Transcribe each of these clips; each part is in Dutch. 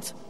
land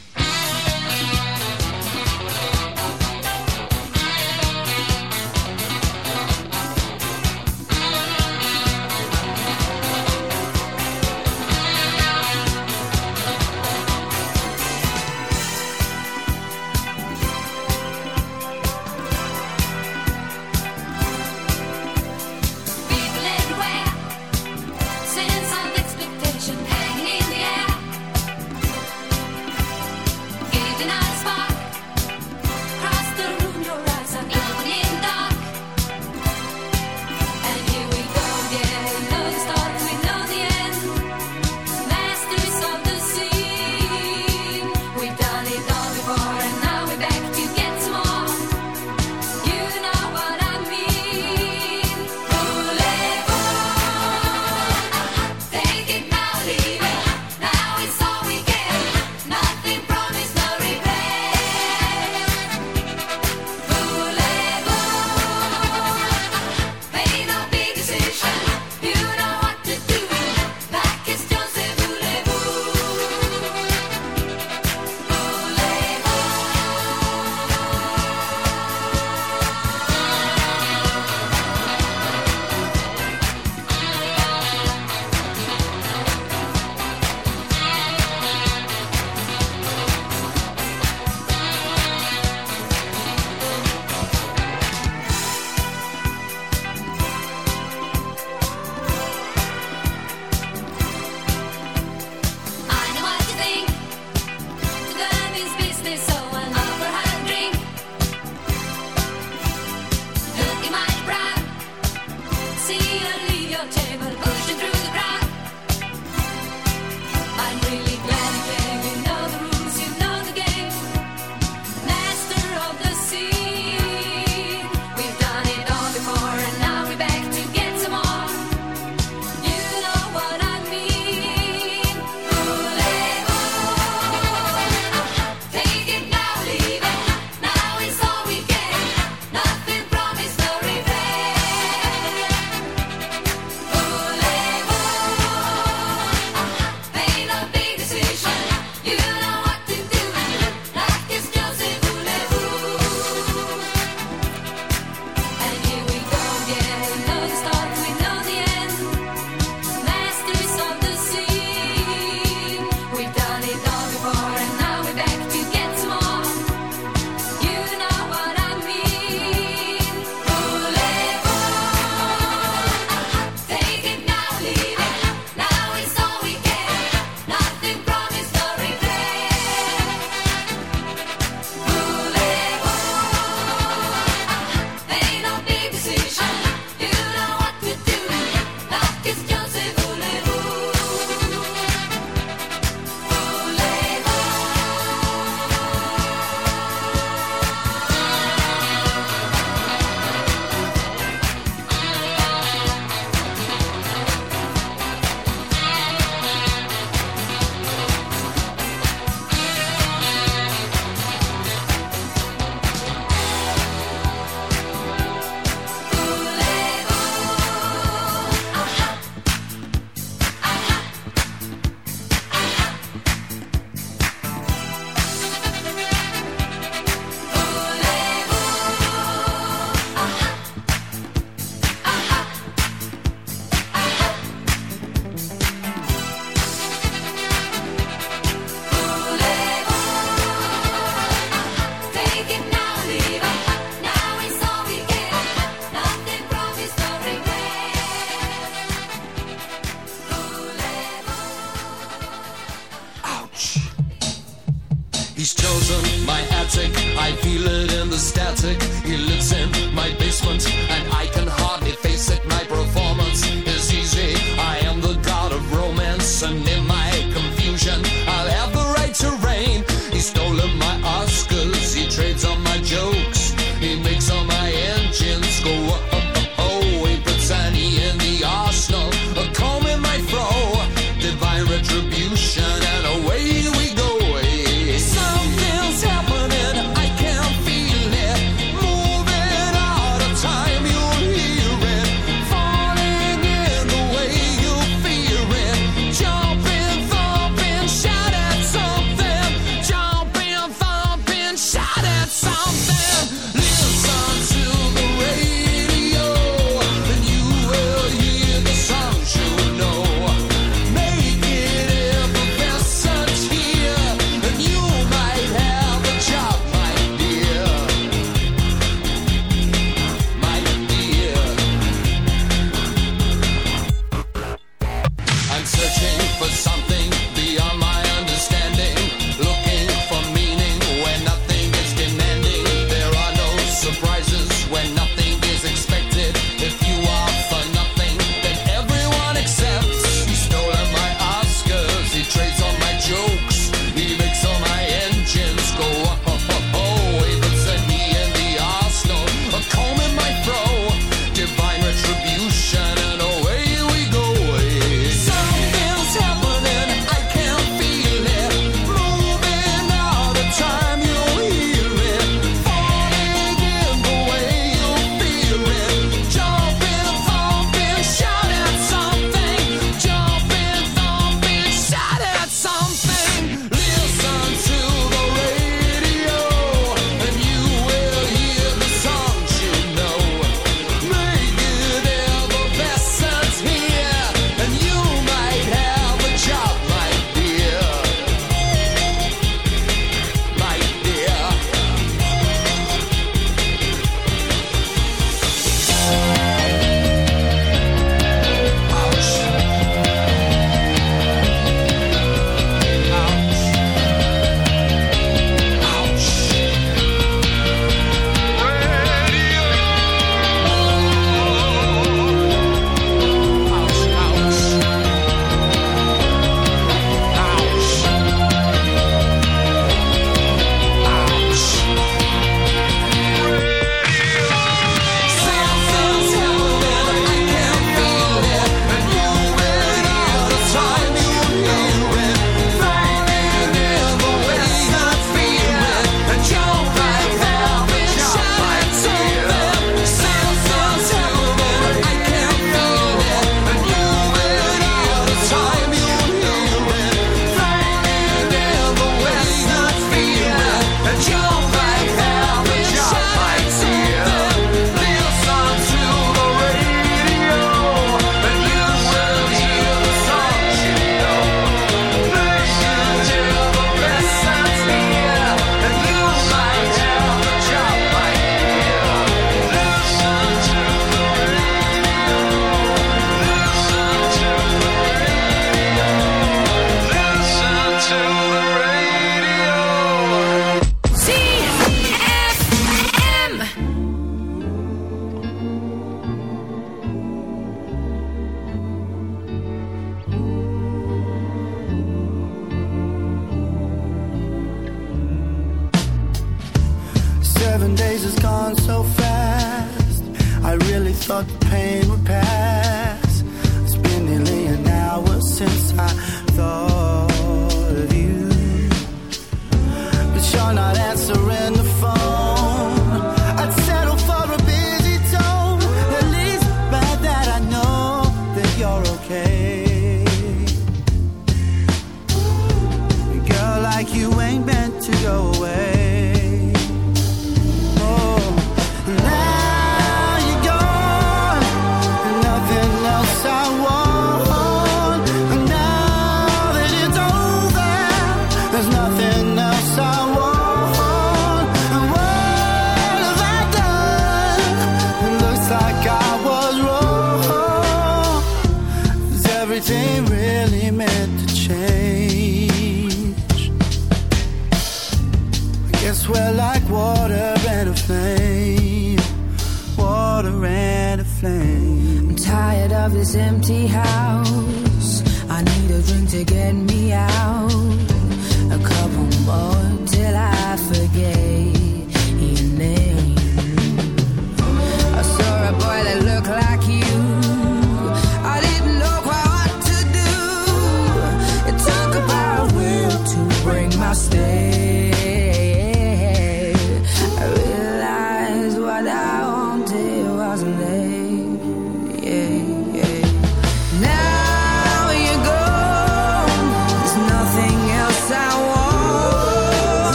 Seven days has gone so fast. I really thought the pain would pass.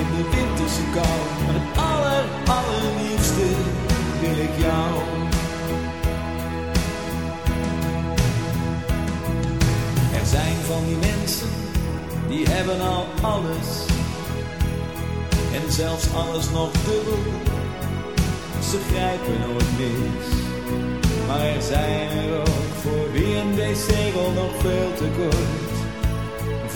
In de winterse kou. Maar het aller, allerliefste wil ik jou. Er zijn van die mensen, die hebben al alles. En zelfs alles nog dubbel. Ze grijpen nooit mis. Maar er zijn er ook voor wie een wc-rol nog veel te kort.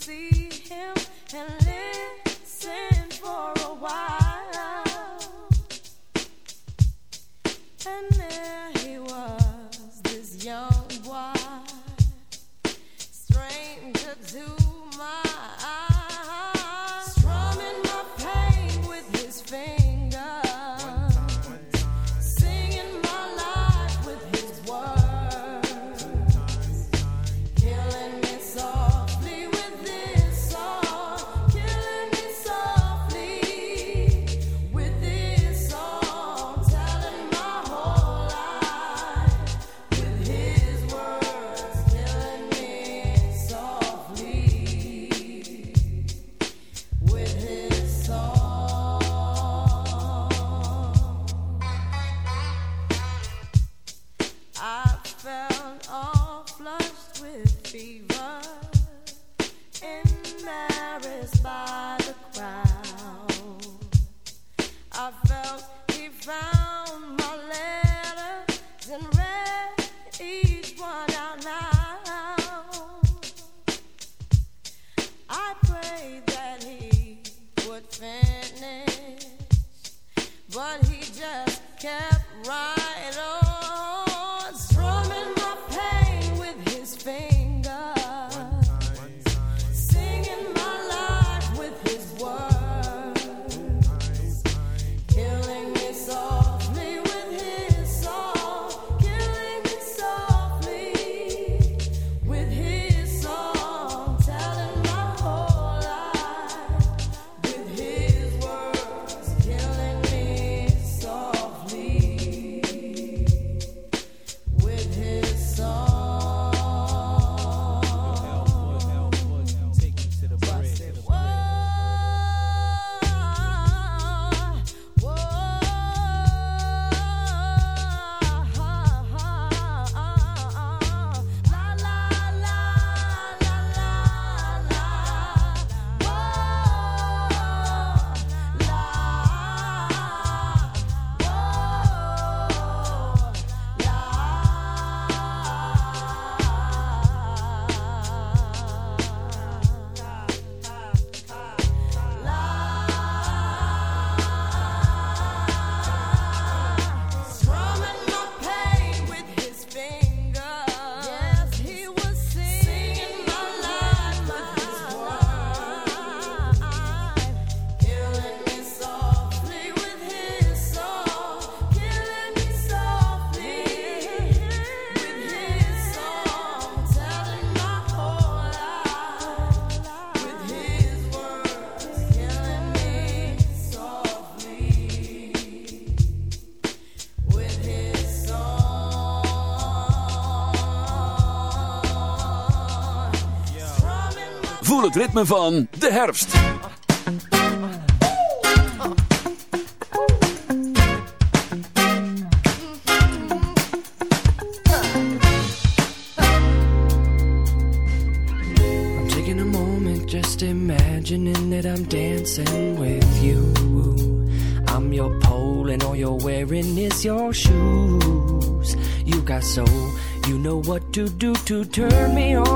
see him and listen for a while. And ritme van de herfst. I'm taking a moment just imagining that I'm dancing with you. I'm your pole and all you're wearing is your shoes. You got soul, you know what to do to turn me on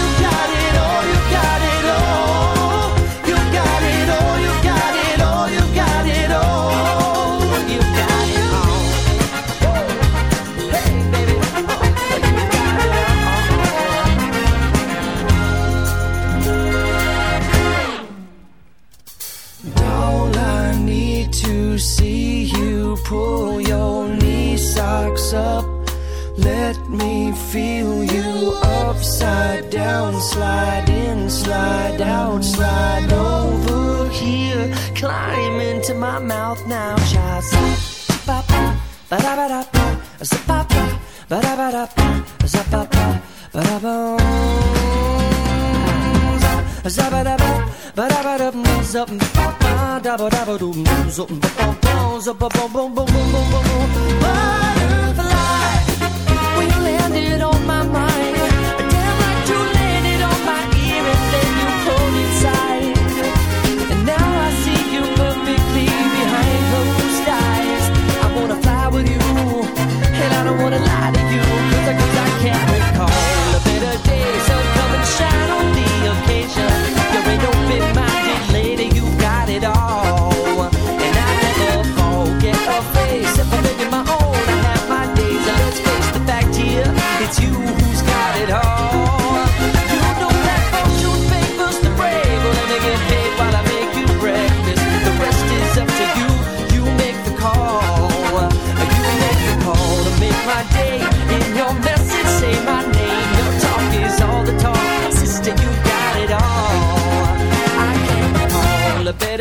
Butterfly, when you landed on my mind, damn like you landed on my ear and then you pulled inside. And now I see you perfectly behind closed eyes. I wanna fly with you, and I don't wanna lie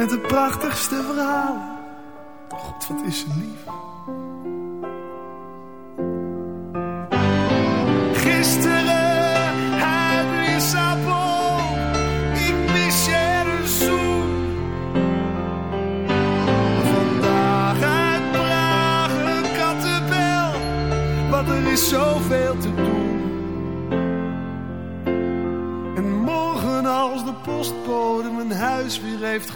Met de prachtigste verhalen. God, wat is ze lief.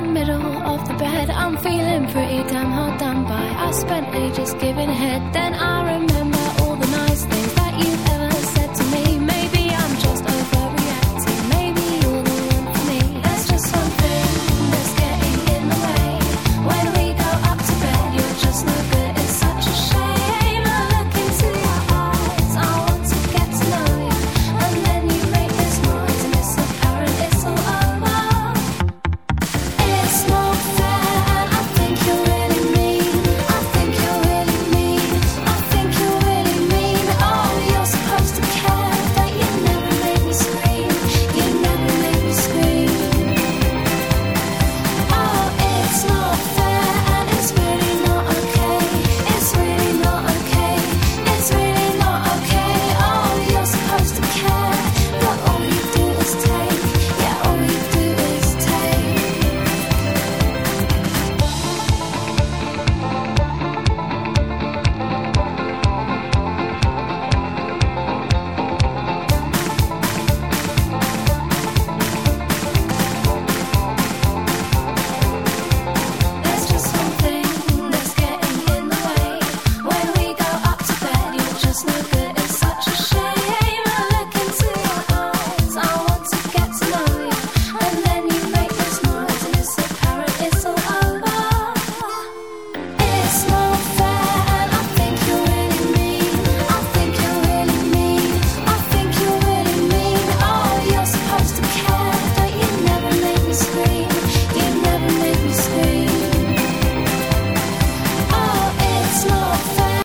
middle of the bed. I'm feeling pretty damn hard done by. I spent ages giving head, then I remember